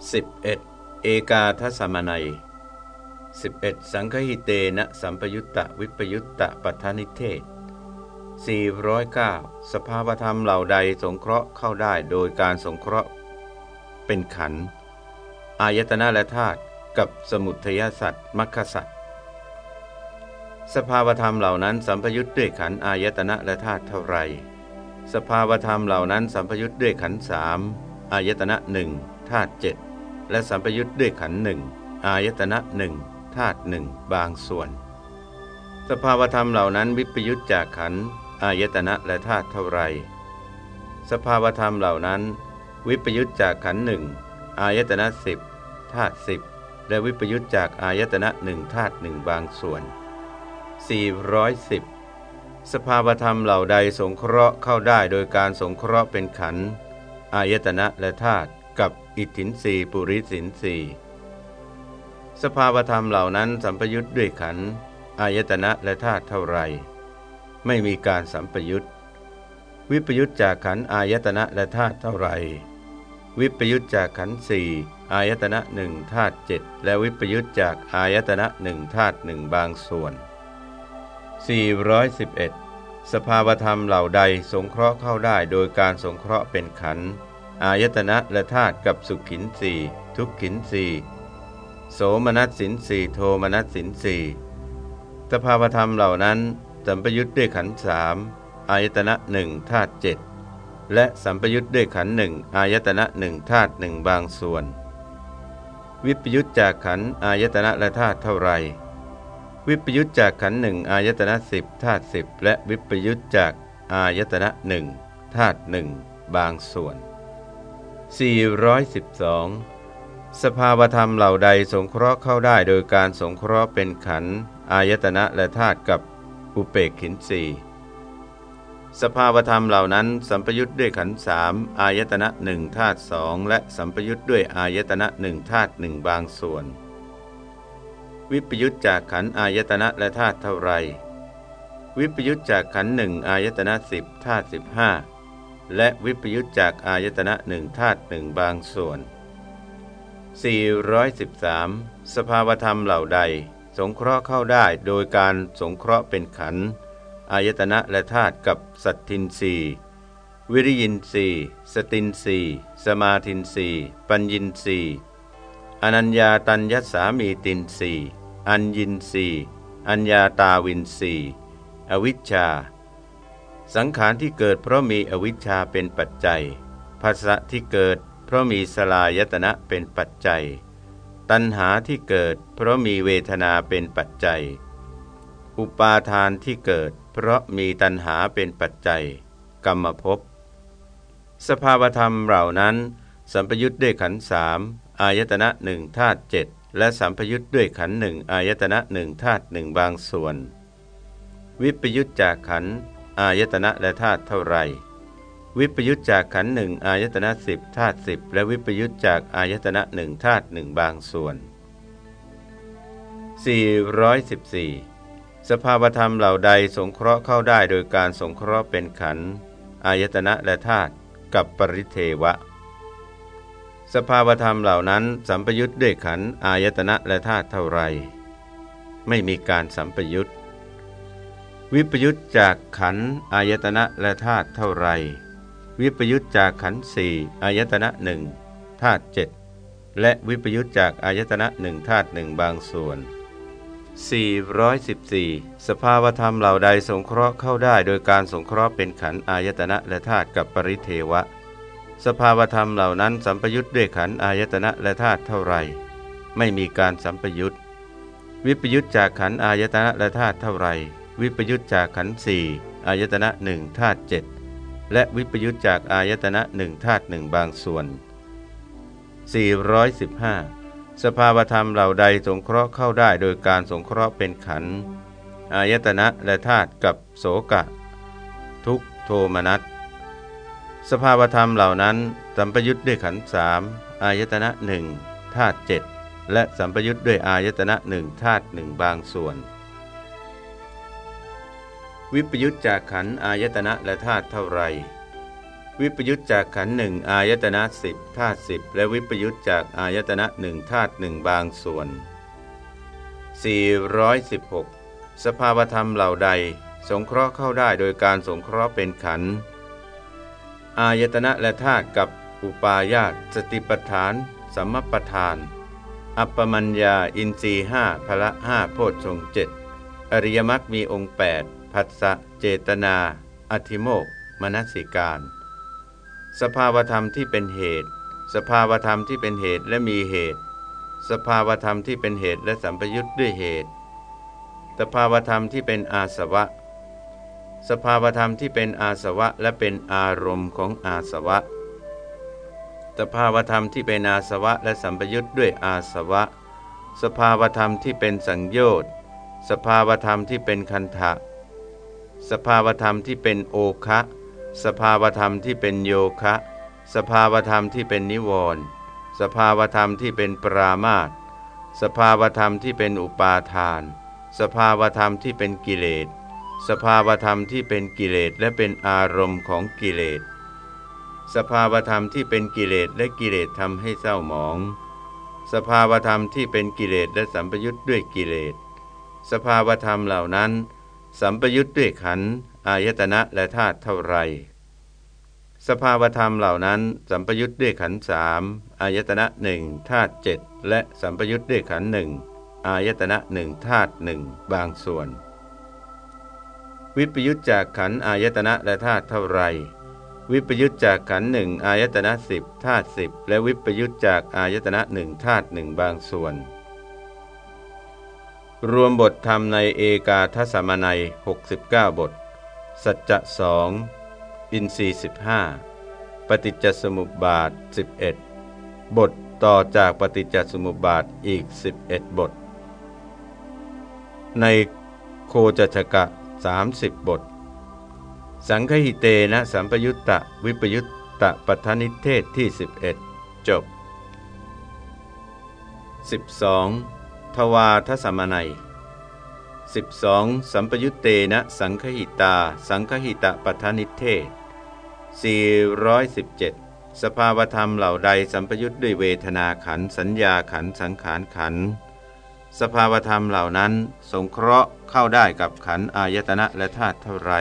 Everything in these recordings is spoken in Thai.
11. เอกาทสมนัย 11. สังคหิเตนะสัมปยุตตะวิปยุตตะปัฏนิเทศ 409 สภาวธรรมเหล่าใดสงเคราะห์เข้าได้โดยการสงเคราะห์ เป็นขัน อายตนะและธาตุกับสมุทยสัตว์มัคคสัตว์สภาวธรรมเหล่านั้นสัมปยุตด้วยขันอายตนะและธาตุเท่าไร สภาวธรรมเหล่านั้นสัมปยุตด้วยขันสามอายตนะหนึ่งธาตุเจ็ด และสัมปยุตด้วยขันหนึ่งอายตนะหนึ่งธาตุหนึ่งบางส่วน สภาวธรรมเหล่านั้นวิปยุตจากขันอายตนะและธาตุเท่าไร สภาวธรรมเหล่านั้น วิปยุตจากขันหนึ่งอายตนะสิบธาตุสิบและวิปยุตจากอายตนะหนึ่งธาตุหนึ่งบางส่วน 410 สภาวธรรมเหล่าใดสงเคราะห์เข้าได้โดยการสงเคราะห์เป็นขันอายตนะและธาตุ กับอิทธินสีปุริสินสีสภาวธรรมเหล่านั้นสัมปยุทธ์ด้วยขันอายตนะและธาตุเท่าไร ไม่มีการสัมปยุทธ์วิปยุทธจากขันอายตนะและธาตุเท่าไรวิปยุทธจากขันสี่อายตนะหนึ่งธาตุเจ็ดและวิปยุทธจากอายตนะหนึ่งธาตุหนึ่งบางส่วน 411 สภาวธรรมเหล่าใดสงเคราะห์เข้าได้โดยการสงเคราะห์เป็นขันธ์ อายตนะและธาตุกับสุขขินสีทุกขินสีโสมนัสสินสีโทมนัสสินสีสภาวธรรมเหล่านั้นสัมปยุทธ์ด้วยขันสามอายตนะหนึ่งธาตุเจ็ดและสัมปยุทธ์ด้วยขันหนึ่งอายตนะหนึ่งธาตุหนึ่งบางส่วน วิปยุทธจากขันอายตนะและธาตุเท่าไร วิปยุทธจากขันหนึ่งอายตนะสิบธาตุสิบและวิปยุทธจากอายตนะหนึ่งธาตุหนึ่งบางส่วน 412 สภาวธรรมเหล่าใดสงเคราะห์เข้าได้โดยการสงเคราะห์เป็นขันธ์อายตนะและธาตุกับอุเปกขินสีสภาวธรรมเหล่านั้นสัมปยุทธ์ด้วยขันธ์สามอายตนะหนึ่งธาตุสองและสัมปยุทธ์ด้วยอายตนะหนึ่งธาตุหนึ่งบางส่วน วิปยุทธจากขันธ์อายตนะและธาตุเท่าไร วิปยุทธจากขันธ์หนึ่งอายตนะสิบธาตุสิบห้า และวิปยุตจากอายตนะหนึ่งธาตุหนึ่งบางส่วน 413 สภาวธรรมเหล่าใด สงเคราะห์เข้าได้โดยการสงเคราะห์เป็นขันอายตนะและธาตุกับสัตทินสีวิริยินสีสตินสีสมาทินสีปัญญินสีอนัญญาตัญญสามีตินสีอัญญินสีอัญญาตาวินสีอวิชชา สังขารที่เกิดเพราะมีอวิชชาเป็นปัจจัยภาษะที่เกิด เพราะมีสลายตนะเป็นปัจจัย ตัณหาที่เกิด เพราะมีเวทนาเป็นปัจจัย อุปาทานที่เกิด เพราะมีตัณหาเป็นปัจจัย กรรมภพสภาวธรรมเหล่านั้น สัมปยุทธ์ด้วยขันสามอายตนะหนึ่งธาตุเจ็ดและสัมปยุทธ์ด้วยขันหนึ่งอายตนะหนึ่งธาตุหนึ่งบางส่วน วิปยุทธจากขันธ์ อายตนะและธาตุเท่าไร วิปยุตจากขันหนึ่งอายตนะสิบธาตุสิบและวิปยุตจากอายตนะหนึ่งธาตุหนึ่งบางส่วน 414 สภาวธรรมเหล่าใดสงเคราะห์เข้าได้โดยการสงเคราะห์เป็นขันอายตนะและธาตุกับปริเทวะ สภาวธรรมเหล่านั้นสัมปยุตด้วยขันอายตนะและธาตุเท่าไร ไม่มีการสัมปยุต วิปยุตจากขันอายตนะและธาตุเท่าไร วิปยุตจากขันสี่อายตนะหนึ่งธาตุเจ็ดและวิปยุตจากอายตนะหนึ่งธาตุหนึ่งบางส่วน 414 สภาวธรรมเหล่าใดสงเคราะห์เข้าได้โดยการสงเคราะห์เป็นขันอายตนะและธาตุกับปริเทวะ สภาวธรรมเหล่านั้นสัมปยุตด้วยขันอายตนะและธาตุเท่าไร ไม่มีการสัมปยุตวิปยุตจากขันอายตนะและธาตุเท่าไร วิปยุตจากขันสี่อายตนะหนึ่งธาตุเจ็ดและวิปยุตจากอายตนะหนึ่งธาตุหนึ่งบางส่วน 415 สภาวธรรมเหล่าใดสงเคราะห์เข้าได้โดยการสงเคราะห์เป็นขันอายตนะและธาตุกับโสกะ ทุกโทมนัสสภาวธรรมเหล่านั้นสัมปยุตด้วยขันสามอายตนะหนึ่งธาตุเจ็ดและสัมปยุตด้วยอายตนะหนึ่งธาตุหนึ่งบางส่วน วิปยุตจากขันอายตนะและธาตุเท่าไร วิปยุตจากขันหนึ่งอายตนะสิบธาตุสิบและวิปยุตจากอายตนะหนึ่งธาตุหนึ่งบางส่วน 416 สภาวธรรมเหล่าใด สงเคราะห์เข้าได้โดยการสงเคราะห์เป็นขันอายตนะและธาตุกับอุปาญาตสติปทานสัมมปทาน อัปปมัญญาอินทรีห้าพละห้าโพชฌงเจ็ดอริยมรรคมีองค์8 ผัสสะเจตนา อธิโมกมนสิการ สภาวธรรมที่เป็นเหตุ สภาวธรรมที่เป็นเหตุและมีเหตุ สภาวธรรมที่เป็นเหตุและสัมปยุทธ์ด้วยเหตุ สภาวธรรมที่เป็นอาสวะ สภาวธรรมที่เป็นอาสวะและเป็นอารมณ์ของอาสวะ สภาวธรรมที่เป็นอาสวะและสัมปยุทธ์ด้วยอาสวะ สภาวธรรมที่เป็นสังโยชน์ สภาวธรรมที่เป็นคันทะ สภาวธรรมที่เป็นโอคะสภาวธรรมที่เป็นโยคะ สภาวธรรมที่เป็นนิวรณ์สภาวธรรมที่เป็นปรามาตสภาวธรรมที่เป็นอุปาทาน สภาวธรรมที่เป็นกิเลส สภาวธรรมที่เป็นกิเลสและเป็นอารมณ์ของกิเลส สภาวธรรมที่เป็นกิเลสและกิเลสทำให้เศร้าหมอง สภาวธรรมที่เป็นกิเลสและสัมปยุทธ์ด้วยกิเลส สภาวธรรมเหล่านั้น สัมปยุทธ์ด้วยขันอายตนะและธาตุเท่าไร สภาวธรรมเหล่านั้น สัมปยุทธ์ด้วยขันสามอายตนะหนึ่งธาตุเจ็ดและสัมปยุทธ์ด้วยขันหนึ่งอายตนะหนึ่งธาตุหนึ่งบางส่วน วิปยุทธจากขันอายตนะและธาตุเท่าไร วิปยุทธจากขันหนึ่งอายตนะสิบธาตุสิบและวิปยุทธจากอายตนะหนึ่งธาตุหนึ่งบางส่วน รวมบทธรรมในเอกาทสมนัย 69 บท สัจจะสองอินทรีสิบห้าปฏิจจสมุปบาท 11 บทต่อจากปฏิจจสมุปบาทอีก 11 บท ในโคจชกะ 30 บท สังคหิเตนะสัมปยุตตะวิปยุตตะปัทนิเทศที่ 11 จบ 12 ทวาทสมนัย 12. สัมปยุตเตนะสังคหิตา สังคหิตะปัทนิเทศ 417 สภาวธรรมเหล่าใดสัมปยุตด้วยเวทนาขันสัญญาขันสังขารขัน สภาวธรรมเหล่านั้น สงเคราะห์เข้าได้กับขันอายตนะและธาตุเท่าไร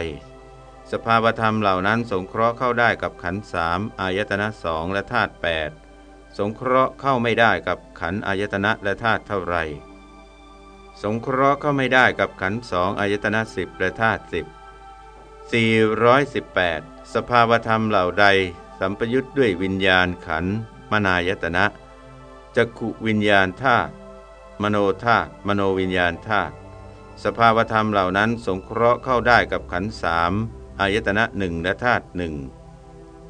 สภาวธรรมเหล่านั้นสงเคราะห์เข้าได้กับขันสามอายตนะสองและธาตุแปดสงเคราะห์เข้าไม่ได้กับขันอายตนะและธาตุเท่าไร สงเคราะห์เข้าไม่ได้กับขันสองอายตนะสิบและธาตุสิบสี่ร้อยสิบแปดสภาวธรรมเหล่าใด สัมปยุทธ์ด้วยวิญญาณขันมนายตนะจักขุวิญญาณธาตุมโนธาตุมโนวิญญาณธาตุสภาวธรรมเหล่านั้นสงเคราะห์เข้าได้กับขันสามอายตนะหนึ่งและธาตุหนึ่ง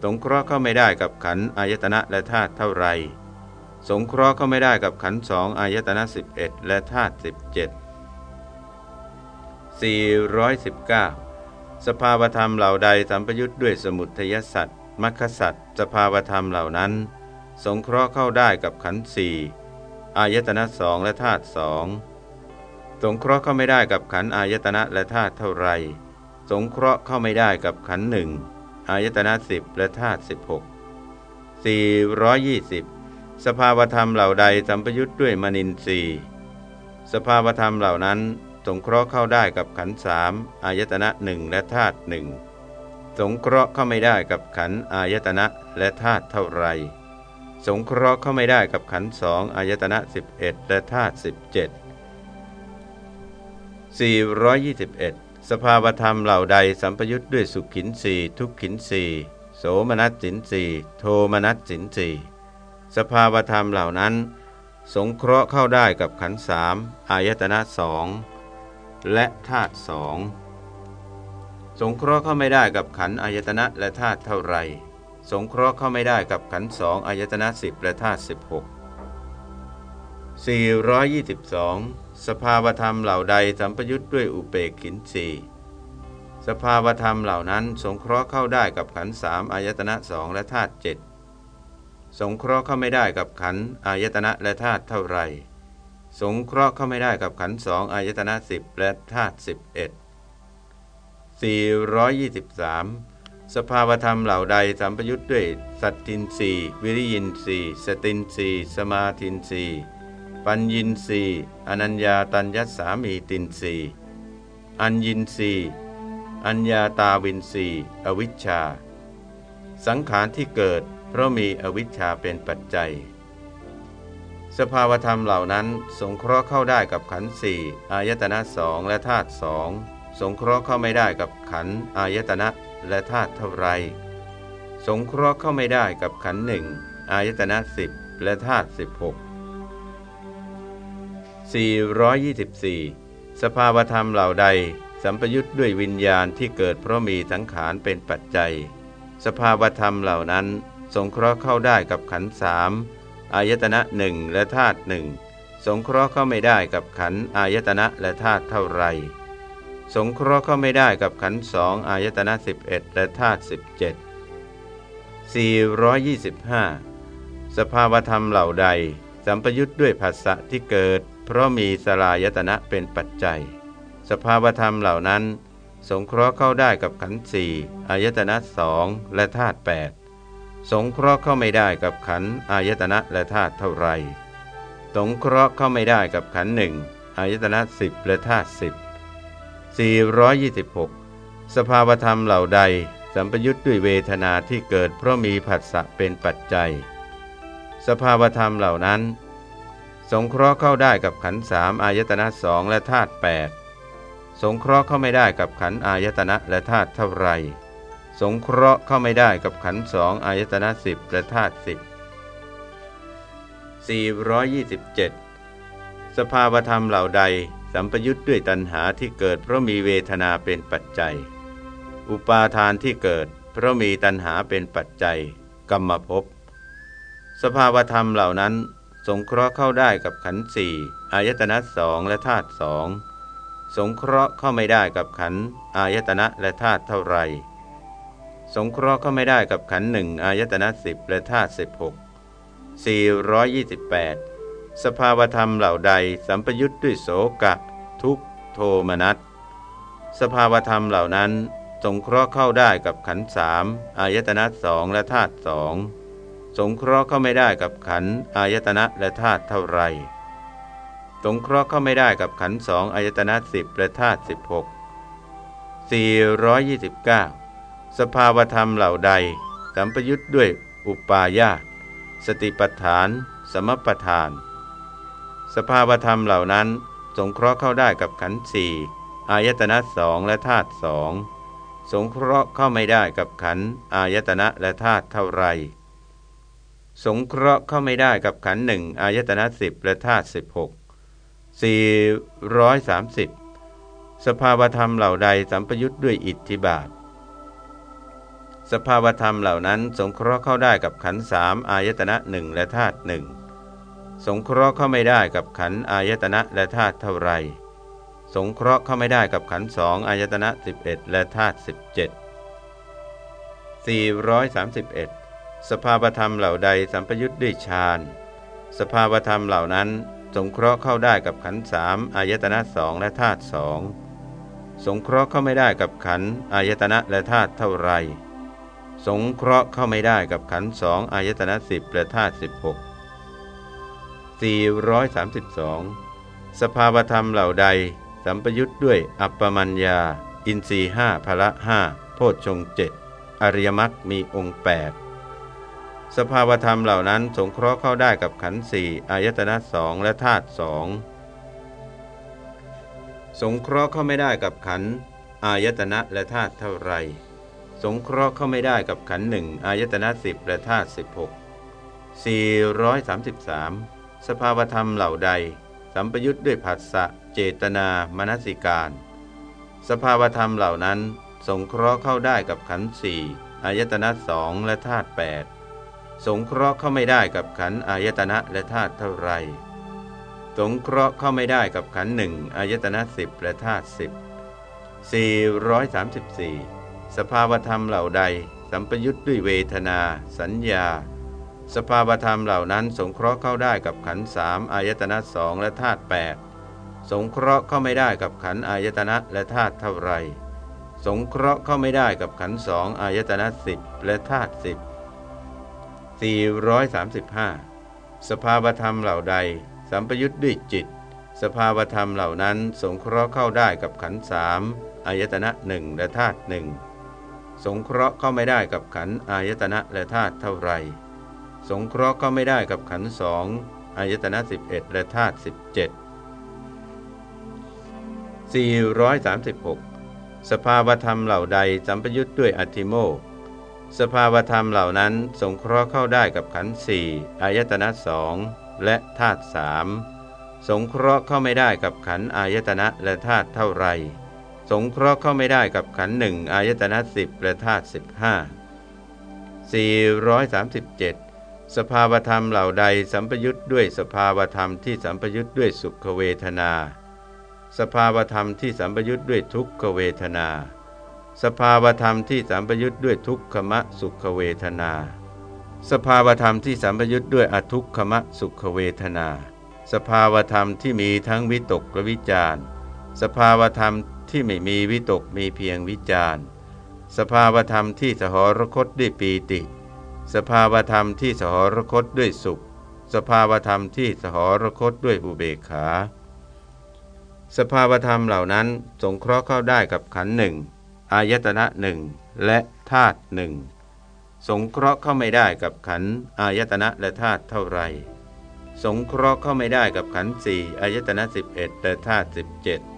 สงเคราะห์เข้าไม่ได้กับขันอายตนะและธาตุเท่าไร สงเคราะห์เขาไม่ได้กับขันสองอายตนะ 11 และธาตุ17 419 สภาวธรรมเหล่าใดสัมปยุทธ์ด้วยสมุทยสัตว์มัคคสัตว์สภาวธรรมเหล่านั้น สงเคราะห์เข้าได้กับขันสี่อายตนะสองและธาตุสองสงเคราะห์เข้าไม่ได้กับขันอายตนะและธาตุเท่าไร สงเคราะห์เข้าไม่ได้กับขันหนึ่งอายตนะสิบและธาตุสิบหกสี่ร้อยยี่สิบ สภาวธรรมเหล่าใดสัมปยุทธ์ด้วยมนินทรีย์สภาวธรรมเหล่านั้นสงเคราะห์เข้าได้กับขันสามอายตนะหนึ่งและธาตุหนึ่งสงเคราะห์เข้าไม่ได้กับขันอายตนะและธาตุเท่าไร สงเคราะห์เข้าไม่ได้กับขันสองอายตนะสิบเอ็ดและธาตุสิบเจ็ดสี่ร้อยยี่สิบเอ็ดสภาวธรรมเหล่าใดสัมปยุทธ์ด้วยสุขขินสีทุกขินสีโสมนัสสินสีโทมนัสสินสี สภาวธรรมเหล่านั้น สงเคราะห์เข้าได้กับขันสามอายตนะสองและธาตุสองสงเคราะห์เข้าไม่ได้กับขันอายตนะและธาตุเท่าไรสงเคราะห์เข้าไม่ได้กับขันสองอายตนะสิบและธาตุสิบหก422สภาวธรรมเหล่าใดสัมปยุทธ์ด้วยอุเปกขินสีสภาวธรรมเหล่านั้น สงเคราะห์เข้าได้กับขันสามอายตนะสองและธาตุเจ็ด สงเคราะห์เข้าไม่ได้กับขันอายตนะและธาตุเท่าไรสงเคราะห์เข้าไม่ได้กับขันสองอายตนะสิบและธาตุสิบเอ็ดสี่ร้อยยี่สิบสามสภาวธรรมเหล่าใดสัมปยุทธ์ด้วย สัตทินสีวิริยินสีสตินสีสมาทินสีปัญญินสีอนัญญาตัญญสามีตินสีอัญญินสีอัญญาตาวินสีอวิชชา สังขารที่เกิด ราะมีอวิชชาเป็นปัจจัย สภาวธรรมเหล่านั้นสงเคราะห์เข้าได้กับขันธ์สี่อายตนะสองและธาตุสองสงเคราะห์เข้าไม่ได้กับขันธ์อายตนะและธาตุเท่าไรสงเคราะห์เข้าไม่ได้กับขันธ์หนึ่งอายตนะสิบและธาตุสิบหก424 สภาวธรรมเหล่าใด สัมปยุทธ์ด้วยวิญญาณที่เกิดเพราะมีสังขารเป็นปัจจัย สภาวธรรมเหล่านั้น สงเคราะห์เข้าได้กับขันสามอายตนะหนึ่งและธาตุหนึ่งสงเคราะห์เข้าไม่ได้กับขันอายตนะและธาตุเท่าไร สงเคราะห์เข้าไม่ได้กับขันสองอายตนะ 11 และธาตุ17 425 สภาวธรรมเหล่าใด สัมปยุทธ์ด้วยภาษะที่เกิด เพราะมีสลายตนะเป็นปัจจัย สภาวธรรมเหล่านั้น สงเคราะห์เข้าได้กับขันสี่อายตนะสองและธาตุ8 สงเคราะห์เข้าไม่ได้กับขันอายตนะและธาตุเท่าไร สงเคราะห์เข้าไม่ได้กับขันหนึ่งอายตนะสิบและธาตุสิบ426 สภาวธรรมเหล่าใด สัมปยุทธ์ด้วยเวทนาที่เกิดเพราะมีผัสสะเป็นปัจจัย สภาวธรรมเหล่านั้น สงเคราะห์เข้าได้กับขันสามอายตนะสองและธาตุแปดสงเคราะห์เข้าไม่ได้กับขันอายตนะและธาตุเท่าไร สงเคราะห์เข้าไม่ได้กับขันสองอายตนะสิบและธาตุสิบ427 สภาวธรรมเหล่าใดสัมปยุทธ์ด้วยตัณหาที่เกิดเพราะมีเวทนาเป็นปัจจัย อุปาทานที่เกิด เพราะมีตัณหาเป็นปัจจัย กรรมภพ สภาวธรรมเหล่านั้น สงเคราะห์เข้าได้กับขันธ์สี่อายตนะสองและธาตุสองสงเคราะห์เข้าไม่ได้กับขันธ์อายตนะและธาตุเท่าไร สงเคราะห์เข้าไม่ได้กับขันหนึ่งอายตนะสิบและธาตุสิบหกสี่ร้อยยี่สิบแปดสภาวธรรมเหล่าใดสัมปยุทธ์ด้วยโสกะ ทุกโทมนัสสภาวธรรมเหล่านั้น สงเคราะห์เข้าได้กับขันสามอายตนะสองและธาตุสองสงเคราะห์เข้าไม่ได้กับขันอายตนะและธาตุเท่าไรสงเคราะห์เข้าไม่ได้กับขันสองอายตนะสิบและธาตุสิบหกสี่ร้อยยี่สิบเก้า สภาวธรรมเหล่าใด สัมปยุทธ์ด้วยอุปาญาตสติปัฏฐาน สมปทาน สภาวธรรมเหล่านั้นสงเคราะห์เข้าได้กับขันธ์สี่อายตนะสองและธาตุสองสงเคราะห์เข้าไม่ได้กับขันธ์อายตนะและธาตุเท่าไร สงเคราะห์เข้าไม่ได้กับขันธ์หนึ่งอายตนะสิบและธาตุสิบหกสี่ร้อยสามสิบสภาวธรรมเหล่าใดสัมปยุทธ์ด้วยอิทธิบาท สภาวธรรมเหล่านั้นสงเคราะห์เข้าได้กับขันสามอายตนะหนึ่งและธาตุหนึ่งสงเคราะห์เข้าไม่ได้กับขันอายตนะและธาตุเท่าไร สงเคราะห์เข้าไม่ได้กับขันสองอายตนะ11 และธาตุ17 431 สภาวธรรมเหล่าใดสัมปยุทธ์ด้วยฌานสภาวธรรมเหล่านั้นสงเคราะห์เข้าได้กับขันสามอายตนะสองและธาตุสองสงเคราะห์เข้าไม่ได้กับขันอายตนะและธาตุเท่าไร สงเคราะห์เข้าไม่ได้กับขันสองอายตนะสิบและธาตุสิบหก432 สภาวธรรมเหล่าใด สัมปยุทธ์ด้วยอัปปมัญญา อินทรีห้าพละห้าโพชฌงเจ็ดอริยมรรคมีองค์ 8 สภาวธรรมเหล่านั้นสงเคราะห์เข้าได้กับขันธ์สี่อายตนะสองและธาตุสองสงเคราะห์เข้าไม่ได้กับขันธ์อายตนะและธาตุเท่าไร สงเคราะห์เข้าไม่ได้กับขันหนึ่งอายตนะสิบและธาตุสิบหกสี่ร้อยสามสิบสามสภาวธรรมเหล่าใด สัมปยุทธ์ด้วยผัสสะเจตนามนสิการ สภาวธรรมเหล่านั้น สงเคราะห์เข้าได้กับขันสี่อายตนะสองและธาตุแปดสงเคราะห์เข้าไม่ได้กับขันอายตนะและธาตุเท่าไร สงเคราะห์เข้าไม่ได้กับขันหนึ่งอายตนะสิบและธาตุสิบสี่ร้อยสามสิบสี่ สภาวธรรมเหล่าใด สัมปยุทธ์ด้วยเวทนา สัญญา สภาวธรรมเหล่านั้นสงเคราะห์เข้าได้กับขันสามอายตนะสองและธาตุแปดสงเคราะห์เข้าไม่ได้กับขันอายตนะและธาตุเท่าไร สงเคราะห์เข้าไม่ได้กับขันสองอายตนะสิบและธาตุสิบ435 สภาวธรรมเหล่าใด สัมปยุทธ์ด้วยจิต สภาวธรรมเหล่านั้นสงเคราะห์เข้าได้กับขันสามอายตนะหนึ่งและธาตุหนึ่ง สงเคราะห์เข้าไม่ได้กับขันอายตนะและธาตุเท่าไร สงเคราะห์เข้าไม่ได้กับขันสองอายตนะ 11 และธาตุ17 436 สภาวธรรมเหล่าใดสัมปยุทธ์ด้วยอธิโมกสภาวธรรมเหล่านั้นสงเคราะห์เข้าได้กับขันธ์สี่อายตนะสองและธาตุสามสงเคราะห์เข้าไม่ได้กับขันธ์อายตนะและธาตุเท่าไร สงเคราะห์เข้าไม่ได้กับขันหนึ่งอายตนะสิบและธาตุสิบห้าสี่ร้อยสามสิบเจ็ดสภาวธรรมเหล่าใดสัมปยุทธ์ด้วยสภาวธรรมที่สัมปยุทธ์ด้วยสุขเวทนา สภาวธรรมที่สัมปยุทธ์ด้วยทุกขเวทนา สภาวธรรมที่สัมปยุทธ์ด้วยทุกขมะสุขเวทนา สภาวธรรมที่สัมปยุทธ์ด้วยอทุกขมะสุขเวทนา สภาวธรรมที่มีทั้งวิตกและวิจารสภาวธรรม ที่ไม่มีวิตกมีเพียงวิจารสภาวธรรมที่สหรคตด้วยปีติ สภาวธรรมที่สหรคตด้วยสุข สภาวธรรมที่สหรคตด้วยอุเบกขา สภาวธรรมเหล่านั้นสงเคราะห์เข้าได้กับขันหนึ่งอายตนะหนึ่งและธาตุหนึ่งสงเคราะห์เข้าไม่ได้กับขันอายตนะและธาตุเท่าไร สงเคราะห์เข้าไม่ได้กับขันสี่อายตนะ11และธาตุ17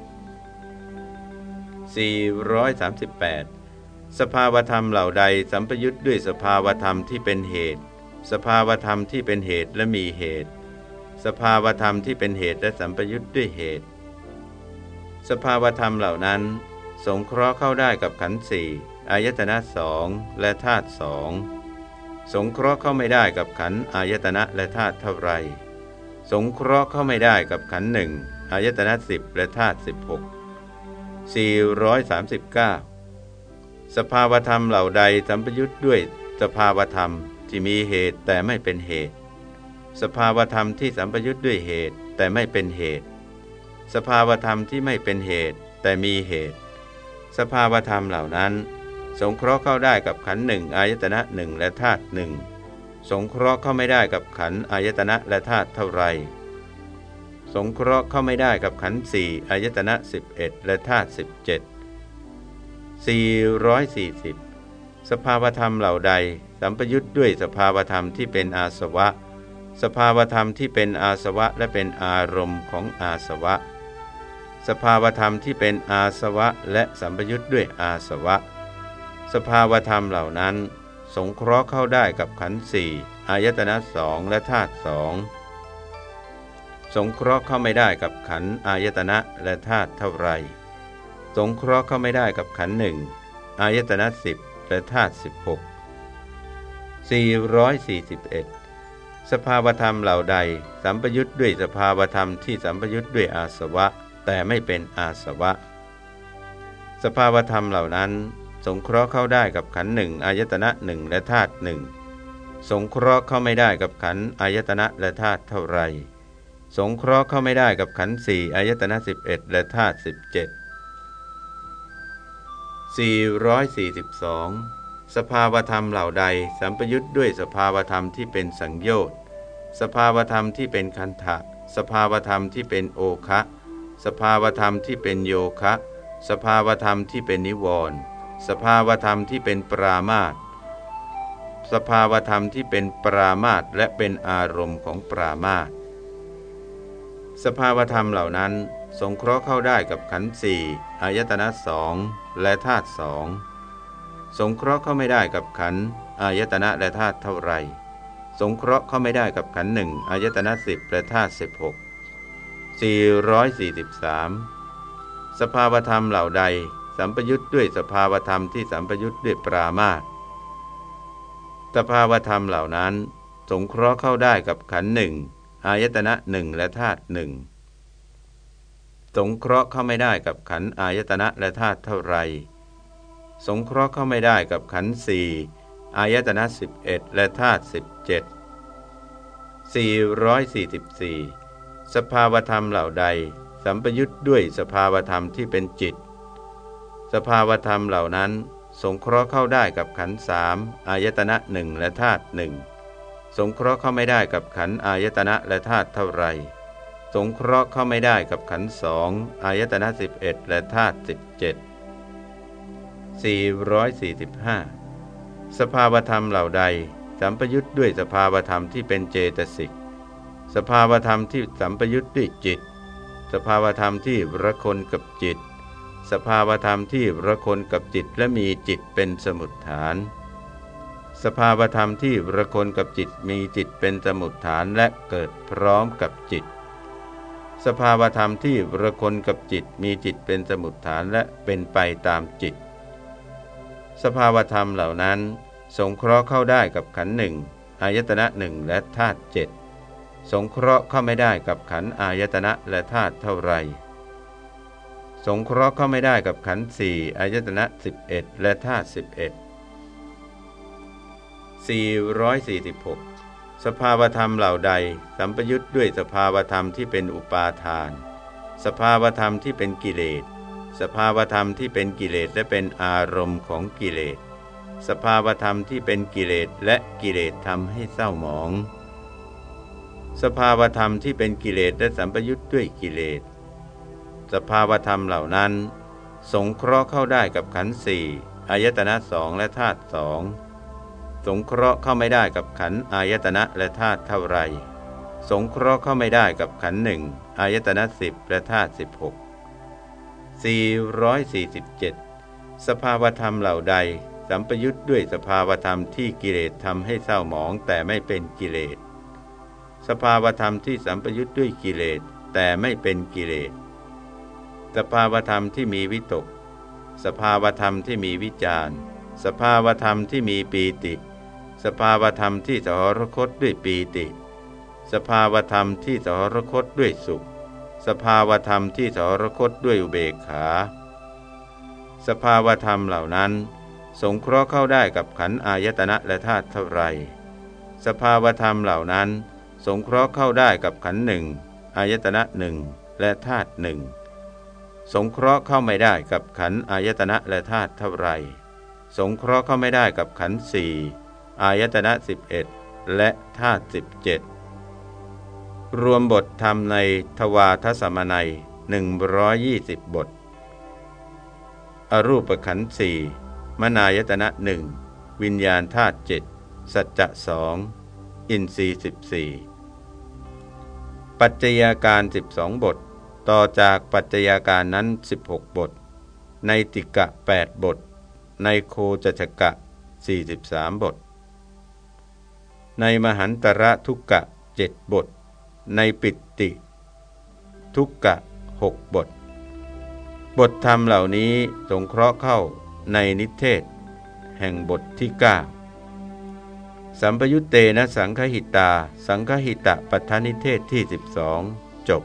438 สภาวธรรมเหล่าใดสัมปยุทธ์ด้วยสภาวธรรมที่เป็นเหตุ สภาวธรรมที่เป็นเหตุและมีเหตุ สภาวธรรมที่เป็นเหตุและสัมปยุทธ์ด้วยเหตุ สภาวธรรมเหล่านั้น สงเคราะห์เข้าได้กับขันธ์สี่อายตนะสองและธาตุสองสงเคราะห์เข้าไม่ได้กับขันธ์อายตนะและธาตุเท่าไร สงเคราะห์เข้าไม่ได้กับขันธ์หนึ่งอายตนะสิบและธาตุสิบหก 439 สภาวธรรมเหล่าใดสัมปยุทธ์ด้วยสภาวธรรมที่มีเหตุแต่ไม่เป็นเหตุ สภาวธรรมที่สัมปยุทธ์ด้วยเหตุแต่ไม่เป็นเหตุ สภาวธรรมที่ไม่เป็นเหตุแต่มีเหตุ สภาวธรรมเหล่านั้น สงเคราะห์เข้าได้กับขันหนึ่งอายตนะหนึ่งและธาตุหนึ่งสงเคราะห์เข้าไม่ได้กับขันอายตนะและธาตุเท่าไร สงเคราะห์เข้าไม่ได้กับขันธ์สี่อายตนะ 11 และธาตุ17 440 สภาวธรรมเหล่าใด สัมปยุทธ์ด้วยสภาวธรรมที่เป็นอาสวะ สภาวธรรมที่เป็นอาสวะและเป็นอารมณ์ของอาสวะ สภาวธรรมที่เป็นอาสวะและสัมปยุทธ์ด้วยอาสวะ สภาวธรรมเหล่านั้น สงเคราะห์เข้าได้กับขันธ์สี่อายตนะสองและธาตุสอง สงเคราะห์เข้าไม่ได้กับขันอายตนะและธาตุเท่าไร สงเคราะห์เข้าไม่ได้กับขันหนึ่งอายตนะสิบและธาตุสิบหกสี่ร้อยสี่สิบเอ็ดสภาวธรรมเหล่าใด สัมปยุทธ์ด้วยสภาวธรรมที่สัมปยุทธ์ด้วยอาสวะ แต่ไม่เป็นอาสวะ สภาวธรรมเหล่านั้น สงเคราะห์เข้าได้กับขันหนึ่งอายตนะหนึ่งและธาตุหนึ่งสงเคราะห์เข้าไม่ได้กับขันอายตนะและธาตุเท่าไร สงเคราะห์เข้าไม่ได้กับขันธ์สี่อายตนะสิบเอ็ดและธาตุสิบเจ็ดสี่ร้อยสี่สิบสองสภาวธรรมเหล่าใด สัมปยุทธ์ด้วยสภาวธรรมที่เป็นสังโยชน์ สภาวธรรมที่เป็นคันทะสภาวธรรมที่เป็นโอคะสภาวธรรมที่เป็นโยคะ สภาวธรรมที่เป็นนิวรณ์สภาวธรรมที่เป็นปรามาตสภาวธรรมที่เป็นปรามาตและเป็นอารมณ์ของปรามาต สภาวธรรมเหล่านั้น สงเคราะห์เข้าได้กับขันธ์สี่อายตนะสองและธาตุสองสงเคราะห์เข้าไม่ได้กับขันธ์อายตนะและธาตุเท่าไร สงเคราะห์เข้าไม่ได้กับขันธ์หนึ่งอายตนะสิบและธาตุสิบหกสี่ร้อยสี่สิบสามสภาวธรรมเหล่าใด สัมปยุทธ์ด้วยสภาวธรรมที่สัมปยุทธ์ด้วยปรามาตสภาวธรรมเหล่านั้น สงเคราะห์เข้าได้กับขันธ์หนึ่ง อายตนะหนึ่งและธาตุหนึ่งสงเคราะห์เข้าไม่ได้กับขันอายตนะและธาตุเท่าไร สงเคราะห์เข้าไม่ได้กับขันสี่อายตนะสิบเอ็ดและธาตุสิบเจ็ดสี่ร้อยสี่สิบสี่สภาวธรรมเหล่าใด สัมปยุทธ์ด้วยสภาวธรรมที่เป็นจิตสสภาวธรรมเหล่านั้น สงเคราะห์เข้าได้กับขันสามอายตนะหนึ่งและธาตุหนึ่ง สงเคราะห์เข้าไม่ได้กับขันอายตนะและธาตุเท่าไร สงเคราะห์เข้าไม่ได้กับขันสองอายตนะสิบเอ็ดและธาตุสิบเจ็ดสี่ร้อยสี่สิบห้าสภาวธรรมเหล่าใด สัมปยุทธ์ด้วยสภาวธรรมที่เป็นเจตสิก สภาวธรรมที่สัมปยุทธ์ด้วยจิต สภาวธรรมที่ระคนกับจิต สภาวธรรมที่ระคนกับจิตและมีจิตเป็นสมุดฐาน สภาวธรรมที่ระคนกับจิตมีจิตเป็นสมุดฐานและเกิดพร้อมกับจิต สภาวธรรมที่ระคนกับจิตมีจิตเป็นสมุดฐานและเป็นไปตามจิต สภาวธรรมเหล่านั้น สงเคราะห์เข้าได้กับขันหนึ่งอายตนะหนึ่งและธาตุเจ็ดสงเคราะห์เข้าไม่ได้กับขันอายตนะและธาตุเท่าไร สงเคราะห์เข้าไม่ได้กับขันสี่อายตนะสิบเอ็ดและธาตุสิ บเอ็ดสี่ร้อยสี่สิบหกสภาวธรรมเหล่าใด สัมปยุทธ์ด้วยสภาวธรรมที่เป็นอุปาทาน สภาวธรรมที่เป็นกิเลส สภาวธรรมที่เป็นกิเลสและเป็นอารมณ์ของกิเลส สภาวธรรมที่เป็นกิเลสและกิเลสทำให้เศร้าหมอง สภาวธรรมที่เป็นกิเลสและสัมปยุทธ์ด้วยกิเลส สภาวธรรมเหล่านั้น สงเคราะห์เข้าได้กับขันธ์สี่อายตนะสองและธาตุสอง สงเคราะห์เข้าไม่ได้กับขันอายตนะและธาตุเท่าไร สงเคราะห์เข้าไม่ได้กับขันหนึ่งอายตนะสิบและธาตุสิบหกสี่ร้อยสี่สิบเจ็ดสภาวธรรมเหล่าใด สัมปยุทธ์ด้วยสภาวธรรมที่กิเลสทำให้เศร้าหมองแต่ไม่เป็นกิเลส สภาวธรรมที่สัมปยุทธ์ด้วยกิเลสแต่ไม่เป็นกิเลส สภาวธรรมที่มีวิตก สภาวธรรมที่มีวิจารสภาวธรรมที่มีปีติ สภาวธรรมที่สหรคตด้วยปีติ สภาวธรรมที่สหรคตด้วยสุข สภาวธรรมที่สหรคตด้วยอุเบกขา สภาวธรรมเหล่านั้น สงเคราะห์เข้าได้กับขันอายตนะและธาตุเท่าไร สภาวธรรมเหล่านั้น สงเคราะห์เข้าได้กับขันหนึ่งอายตนะหนึ่งและธาตุหนึ่งสงเคราะห์เข้าไม่ได้กับขันอายตนะและธาตุเท่าไร สงเคราะห์เข้าไม่ได้กับขันสี่ อายตนะสิบเอ็ดและธาตุสิบเจ็ดรวมบทธรรมในทวาทสมนัยหนึ่งร้อยยี่สิบบท อรูปขันธ์สี่มนายตนะหนึ่งวิญญาณธาตุเจ็ดสัจจะสองอินทรีสิบสี่ปัจจัยาการสิบสองบท ต่อจากปัจจัยาการนั้นสิบหกบท ในติกะแปดบท ในโคจจกะสี่สิบสามบท ในมหันตระทุกกะเจ็ดบท ในปิติ ทุกกะหกบท บทธรรมเหล่านี้สงเคราะห์เข้าในนิเทศ แห่งบทที่9สัมปยุตเตนะสังคหิตา สังคหิตะปัฏฐานิเทศที่ 12 จบ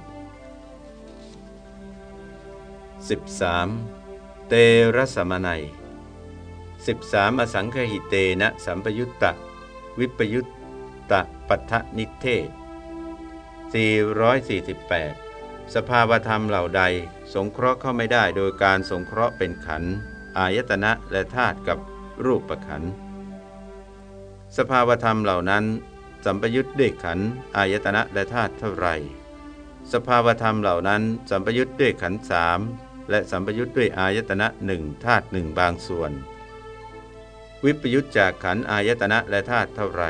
13. เตระสมนัย 13. อสังคหิเตนะสัมปยุตตะ วิปยุต ตะปัฏนิเทศ 448 สภาวธรรมเหล่าใด สงเคราะห์เข้าไม่ได้โดยการสงเคราะห์เป็นขันธ์อายตนะและธาตุกับรูปประขันสภาวธรรมเหล่านั้น สัมปยุทธ์ด้วยขันอายตนะและธาตุเท่าไรสภาวธรรมเหล่านั้น สัมปยุทธ์ด้วยขันสามและสัมปยุทธ์ด้วยอายตนะหนึ่งธาตุหนึ่งบางส่วน วิปยุทธจากขันอายตนะและธาตุเท่าไร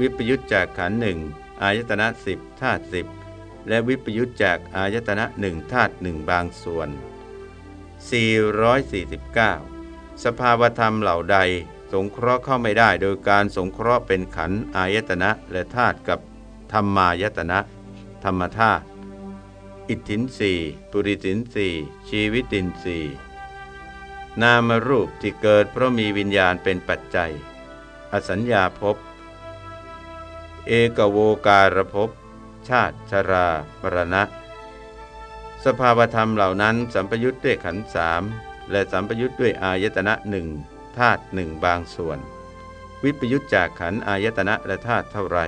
วิปยุทธจากขันหนึ่งอายตนะสิบธาตุสิบและวิปยุทธจากอายตนะหนึ่งธาตุหนึ่งบางส่วน 449 สภาวธรรมเหล่าใดสงเคราะห์เข้าไม่ได้โดยการสงเคราะห์เป็นขันอายตนะและธาตุกับธรรมายตนะธรรมธาตุอิทธินสีปุริสินสีชีวิตินสีนามรูปที่เกิดเพราะมีวิญญาณเป็นปัจจัย อสัญญาภพ เอกโวการภพชาติชรามรณะ สภาวธรรมเหล่านั้นสัมปยุทธ์ด้วยขันธ์สามและสัมปยุทธ์ด้วยอายตนะหนึ่งธาตุหนึ่งบางส่วน วิปยุทธจากขันธ์อายตนะและธาตุเท่าไร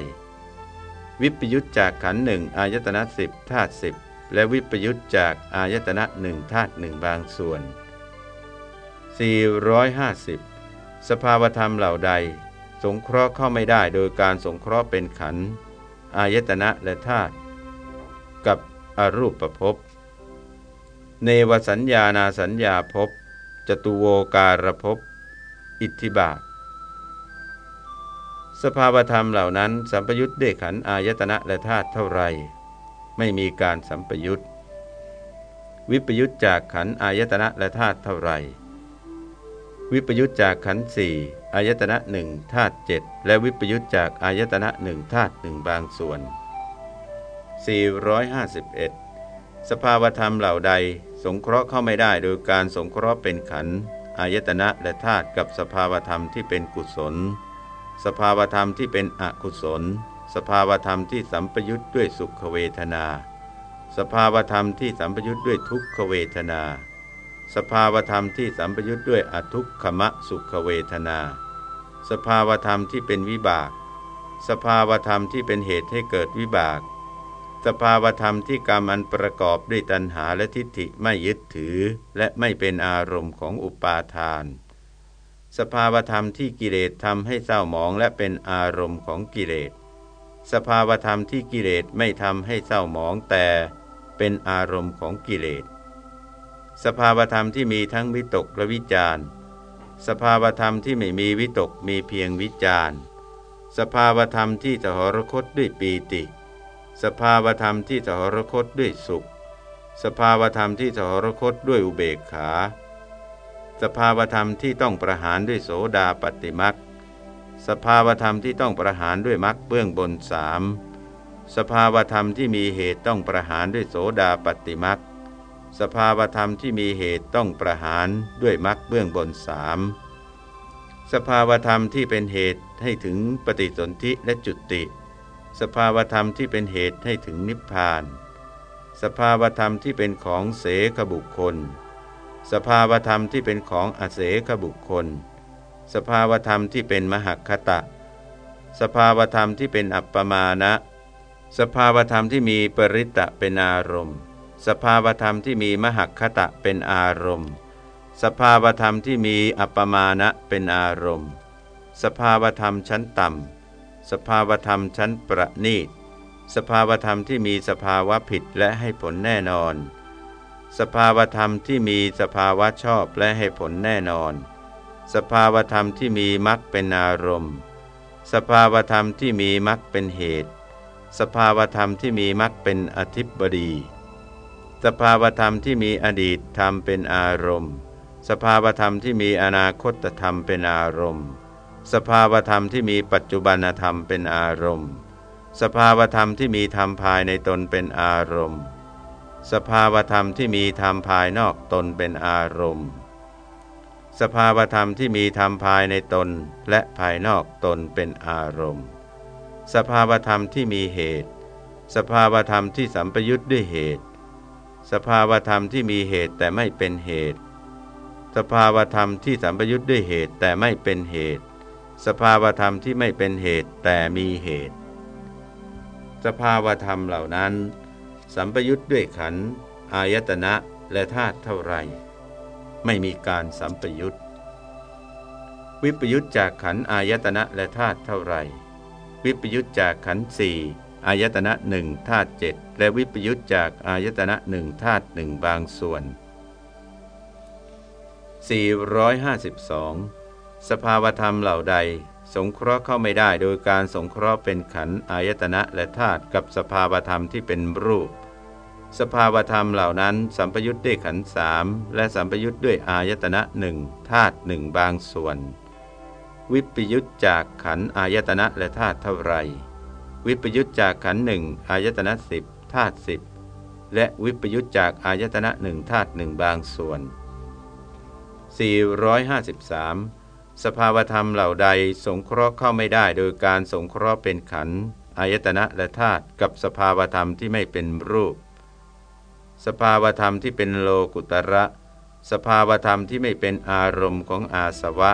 วิปยุทธจากขันธ์หนึ่งอายตนะสิบธาตุสิบและวิปยุทธจากอายตนะหนึ่งธาตุหนึ่งบางส่วน 450 สภาวธรรมเหล่าใด สงเคราะห์เข้าไม่ได้โดยการสงเคราะห์เป็นขันธ์อายตนะและธาตุกับอรูปประพบเนวสัญญานาสัญญาภพจตุโวการภพอิทธิบาท สภาวธรรมเหล่านั้น สัมปยุทธ์ด้วยขันอายตนะและธาตุเท่าไร ไม่มีการสัมปยุทธ์วิปยุทธจากขันอายตนะและธาตุเท่าไร วิปยุทธจากขันสี่ อายตนะหนึ่งธาตุเจ็ดและวิปยุทธจากอายตนะหนึ่งธาตุหนึ่งบางส่วน 451 สภาวธรรมเหล่าใด สงเคราะห์เข้าไม่ได้โดยการสงเคราะห์เป็นขันธ์อายตนะและธาตุกับสภาวธรรมที่เป็นกุศล สภาวธรรมที่เป็นอกุศล สภาวธรรมที่สัมปยุทธ์ด้วยสุขเวทนา สภาวธรรมที่สัมปยุทธ์ด้วยทุกขเวทนา สภาวธรรมที่สัมปยุทธ์ด้วยอทุกขมะสุขเวทนา สภาวธรรมที่เป็นวิบาก สภาวธรรมที่เป็นเหตุให้เกิดวิบาก สภาวธรรมที่กรรมอันประกอบด้วยตัณหาและทิฏฐิไม่ยึดถือ และไม่เป็นอารมณ์ของอุปาทาน สภาวธรรมที่กิเลสทำให้เศร้าหมองและเป็นอารมณ์ของกิเลส สภาวธรรมที่กิเลสไม่ทำให้เศร้าหมองแต่เป็นอารมณ์ของกิเลส สภาวธรรมที่มีทั้งวิตกและวิจารสภาวธรรมที่ไม่มีวิตกมีเพียงวิจารสภาวธรรมที่จะหรคตด้วยปีติ สภาวธรรมที่สหรคตด้วยสุข สภาวธรรมที่สหรคตด้วยอุเบกขา สภาวธรรมที่ต้องประหารด้วยโสดาปฏิมักสภาวธรรมที่ต้องประหารด้วยมักเบื้องบนสามสภาวธรรมที่มีเหตุต้องประหารด้วยโสดาปฏิมัก สภาวธรรมที่มีเหตุต้องประหารด้วยมักเบื้องบนสามสภาวธรรมที่เป็นเหตุให้ถึงปฏิสนธิและจุติ สภาวธรรมที่เป็นเหตุให้ถึงนิพพาน สภาวธรรมที่เป็นของเสขบุคคล สภาวธรรมที่เป็นของอเสขบุคคล สภาวธรรมที่เป็นมหคตะ สภาวธรรมที่เป็นอัปปมานะ สภาวธรรมที่มีปริตะเป็นอารมณ์ สภาวธรรมที่มีมหคตะเป็นอารมณ์ สภาวธรรมที่มีอัปปมานะเป็นอารมณ์ สภาวธรรมชั้นต่ำ สภาวธรรมชั้นประณีต สภาวธรรมที่มีสภาวะผิดและให้ผลแน่นอน สภาวธรรมที่มีสภาวะชอบและให้ผลแน่นอน สภาวธรรมที่มีมรรคเป็นอารมณ์ สภาวธรรมที่มีมรรคเป็นเหตุ สภาวธรรมที่มีมรรคเป็นอธิบดี สภาวธรรมที่มีอดีตธรรมเป็นอารมณ์ สภาวธรรมที่มีอนาคตธรรมเป็นอารมณ์ สภาวธรรมที่มีปัจจุบันธรรมเป็นอารมณ์ สภาวธรรมที่มีธรรมภายในตนเป็นอารมณ์ สภาวธรรมที่มีธรรมภายนอกตนเป็นอารมณ์ สภาวธรรมที่มีธรรมภายในตนและภายนอกตนเป็นอารมณ์ สภาวธรรมที่มีเหตุ สภาวธรรมที่สัมปยุทธ์ด้วยเหตุ สภาวธรรมที่มีเหตุแต่ไม่เป็นเหตุ สภาวธรรมที่สัมปยุทธ์ด้วยเหตุแต่ไม่เป็นเหตุ สภาวธรรมที่ไม่เป็นเหตุแต่มีเหตุ สภาวธรรมเหล่านั้น สัมปยุทธ์ด้วยขันธ์อายตนะและธาตุเท่าไร ไม่มีการสัมปยุทธ์วิปยุทธจากขันธ์อายตนะและธาตุเท่าไร วิปยุทธจากขันธ์สี่ อายตนะหนึ่งธาตุเจ็ดและวิปยุทธจากอายตนะหนึ่งธาตุหนึ่งบางส่วน 452 สภาวธรรมเหล่าใด สงเคราะห์เข้าไม่ได้โดยการสงเคราะห์เป็นขันธ์อายตนะและธาตุกับสภาวธรรมที่เป็นรูป สภาวธรรมเหล่านั้นสัมปยุทธ์ด้วยขันธ์สามและสัมปยุทธ์ด้วยอายตนะหนึ่งธาตุหนึ่งบางส่วน วิปยุทธจากขันธ์อายตนะและธาตุเท่าไร วิปยุทธจากขันหนึ่งอายตนะสิบธาตุสิบและวิปยุทธจากอายตนะหนึ่งธาตุหนึ่งบางส่วน 453 สภาวธรรมเหล่าใดสงเคราะห์เข้าไม่ได้โดยการสงเคราะห์เป็นขันอายตนะและธาตุกับสภาวธรรมที่ไม่เป็นรูป สภาวธรรมที่เป็นโลกุตระ สภาวธรรมที่ไม่เป็นอารมณ์ของอาสวะ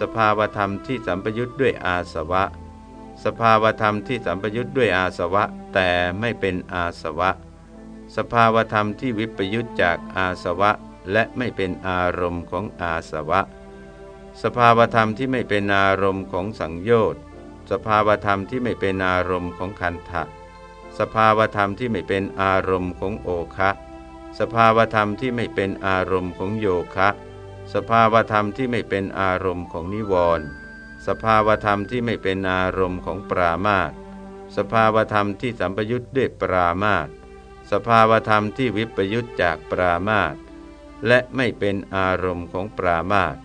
สภาวธรรมที่สัมปยุทธ์ด้วยอาสวะ สภาวธรรมที่สัมปยุทธ์ด้วยอาสวะ แต่ไม่เป็นอาสวะ สภาวธรรมที่วิปยุทธจากอาสวะ และไม่เป็นอารมณ์ของอาสวะ สภาวธรรมที่ไม่เป็นอารมณ์ของสังโยชน์ สภาวธรรมที่ไม่เป็นอารมณ์ของคันทะสภาวธรรมที่ไม่เป็นอารมณ์ของโอคะสภาวธรรมที่ไม่เป็นอารมณ์ของโยคะ สภาวธรรมที่ไม่เป็นอารมณ์ของนิวรณ์ สภาวธรรมที่ไม่เป็นอารมณ์ของปรามาตสภาวธรรมที่สัมปยุทธ์ด้วยปรามาตสภาวธรรมที่วิปยุทธจากปรามาตและไม่เป็นอารมณ์ของปรามาต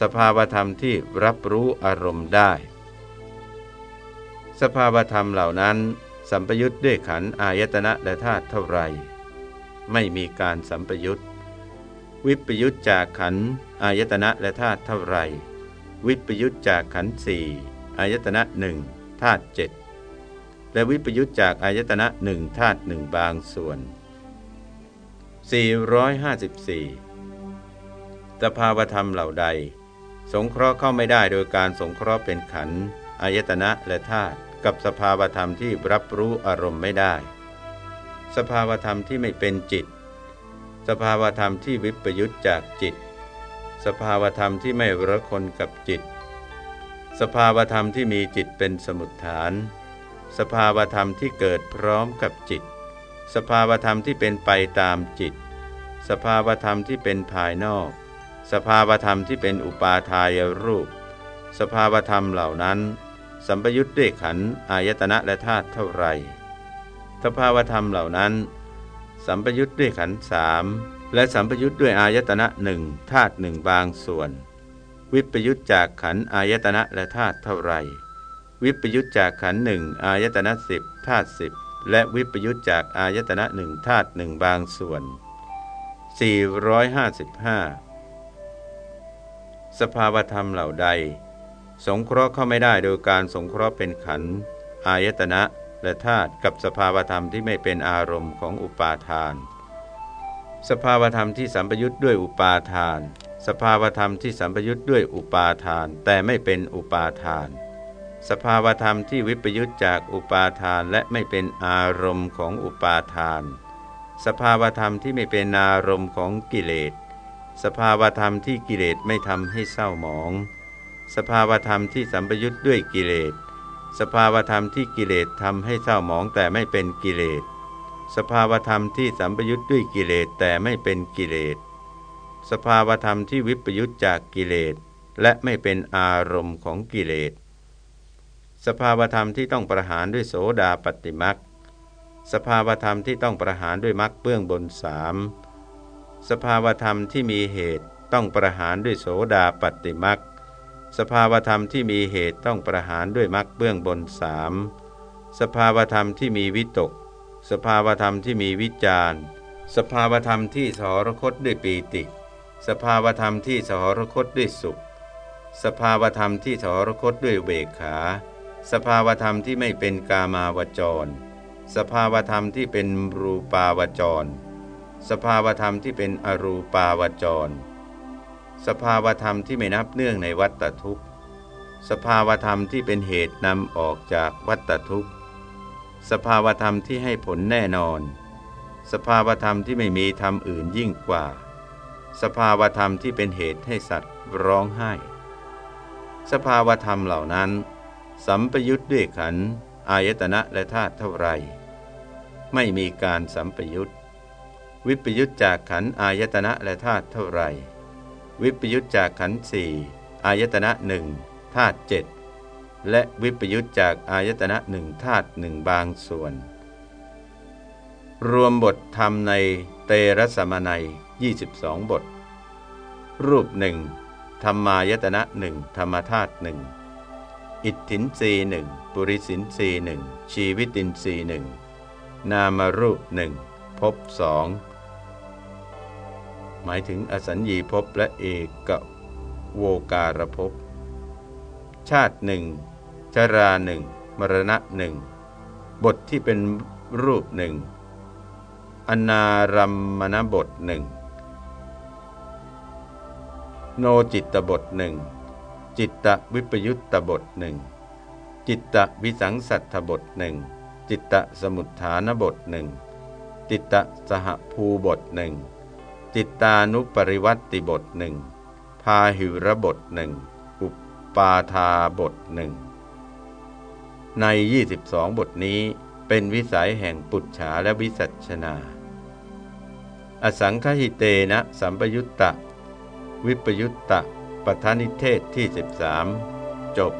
สภาวธรรมที่รับรู้อารมณ์ได้ สภาวธรรมเหล่านั้นสัมปยุทธ์ด้วยขันอายตนะและธาตุเท่าไร ไม่มีการสัมปยุทธ์วิปยุทธจากขันอายตนะและธาตุเท่าไร วิปยุทธจากขันสี่อายตนะหนึ่งธาตุเจ็ดและวิปยุทธจากอายตนะหนึ่งธาตุหนึ่งบางส่วน 454 สภาวธรรมเหล่าใด สงเคราะห์เข้าไม่ได้โดยการสงเคราะห์เป็นขันธ์อายตนะและธาตุกับสภาวธรรมที่รับรู้อารมณ์ไม่ได้ สภาวธรรมที่ไม่เป็นจิต สภาวธรรมที่วิปยุทธจากจิต สภาวธรรมที่ไม่ระคนกับจิต สภาวธรรมที่มีจิตเป็นสมุดฐาน สภาวธรรมที่เกิดพร้อมกับจิต สภาวธรรมที่เป็นไปตามจิต สภาวธรรมที่เป็นภายนอก สภาวธรรมที่เป็นอุปาทายรูป สภาวธรรมเหล่านั้น สัมปยุทธ์ด้วยขันอายตนะและธาตุเท่าไรสภาวธรรมเหล่านั้น สัมปยุทธ์ด้วยขันสาม และสัมปยุทธ์ด้วยอายตนะหนึ่งธาตุหนึ่งบางส่วน วิปยุทธจากขันอายตนะและธาตุเท่าไร วิปยุตจากขันหนึ่งอายตนะสิบธาตุสิบและวิปยุตจากอายตนะหนึ่งธาตุหนึ่งบางส่วน 455 สภาวธรรมเหล่าใด สงเคราะห์เข้าไม่ได้โดยการสงเคราะห์เป็นขันอายตนะและธาตุกับสภาวธรรมที่ไม่เป็นอารมณ์ของอุปาทาน สภาวธรรมที่สัมปยุทธ์ด้วยอุปาทาน สภาวธรรมที่สัมปยุทธ์ด้วยอุปาทาน แต่ไม่เป็นอุปาทาน สภาวธรรมที่วิปยุตจากอุปาทานและไม่เป็นอารมณ์ของอุปาทาน สภาวธรรมที่ไม่เป็นอารมณ์ของกิเลส สภาวธรรมที่กิเลสไม่ทำให้เศร้าหมอง สภาวธรรมที่สัมปยุตด้วยกิเลส สภาวธรรมที่กิเลสทำให้เศร้าหมองแต่ไม่เป็นกิเลส สภาวธรรมที่สัมปยุตด้วยกิเลสแต่ไม่เป็นกิเลส สภาวธรรมที่วิปยุตจากกิเลส และไม่เป็นอารมณ์ของกิเลส สภาวธรรมที่ต้องประหารด้วยโสดาปฏิมักสภาวธรรมที่ต้องประหารด้วยมักเบื้องบนสามสภาวธรรมที่มีเหตุต้องประหารด้วยโสดาปฏิมักสภาวธรรมที่มีเหตุต้องประหารด้วยมักเบื้องบนสามสภาวธรรมที่มีวิตก สภาวธรรมที่มีวิจารสภาวธรรมที่สหรคตด้วยปีติ สภาวธรรมที่สหรคตด้วยสุข สภาวธรรมที่สหรคตด้วยเบกขา สภาวธรรมที่ไม่เป็นกามาวจร สภาวธรรมที่เป็นรูปาวจร สภาวธรรมที่เป็นอรูปาวจร สภาวธรรมที่ไม่นับเนื่องในวัตทุกข์ สภาวธรรมที่เป็นเหตุนำออกจากวัตทุกข์ สภาวธรรมที่ให้ผลแน่นอน สภาวธรรมที่ไม่มีธรรมอื่นยิ่งกว่า สภาวธรรมที่เป็นเหตุให้สัตว์ร้องไห้ สภาวธรรมเหล่านั้น สัมปยุทธ์ด้วยขันอายตนะและธาตุเท่าไร ไม่มีการสัมปยุทธ์วิปยุทธจากขันอายตนะและธาตุเท่าไร วิปยุทธจากขันสี่อายตนะหนึ่งธาตุเจ็ด และวิปยุทธจากอายตนะหนึ่งธาตุหนึ่งบางส่วน รวมบทธรรมในเตระสมนัย 22 บท รูปหนึ่งธรรมายตนะหนึ่งธรรมธาตุหนึ่งอิทธินรีหนึ่งปุริสินรีหนึ่งชีวิตินรีหนึ่งนามารูปหนึ่งภพสองหมายถึงอสัญญีภพและเอกโวการภพชาติหนึ่ง ชราหนึ่งมรณะหนึ่งบทที่เป็นรูปหนึ่งอนารัมมณบทหนึ่งโนจิตตบทหนึ่งจิตตวิปยุตตบทหนึ่งจิตตวิสังสัตถบทหนึ่งจิตตสมุทฐานบทหนึ่งจิตตสหภูบทหนึ่งติตานุปริวัติบทหนึ่งพาหิระบทหนึ่งอุปปาทาบทหนึ่ง ใน 22 บทนี้เป็นวิสัยแห่งปุจฉาและวิสัชนา อสังคหิเตนะสัมปยุตตะ วิปยุตตะปทานิเทศที่ 13 จบ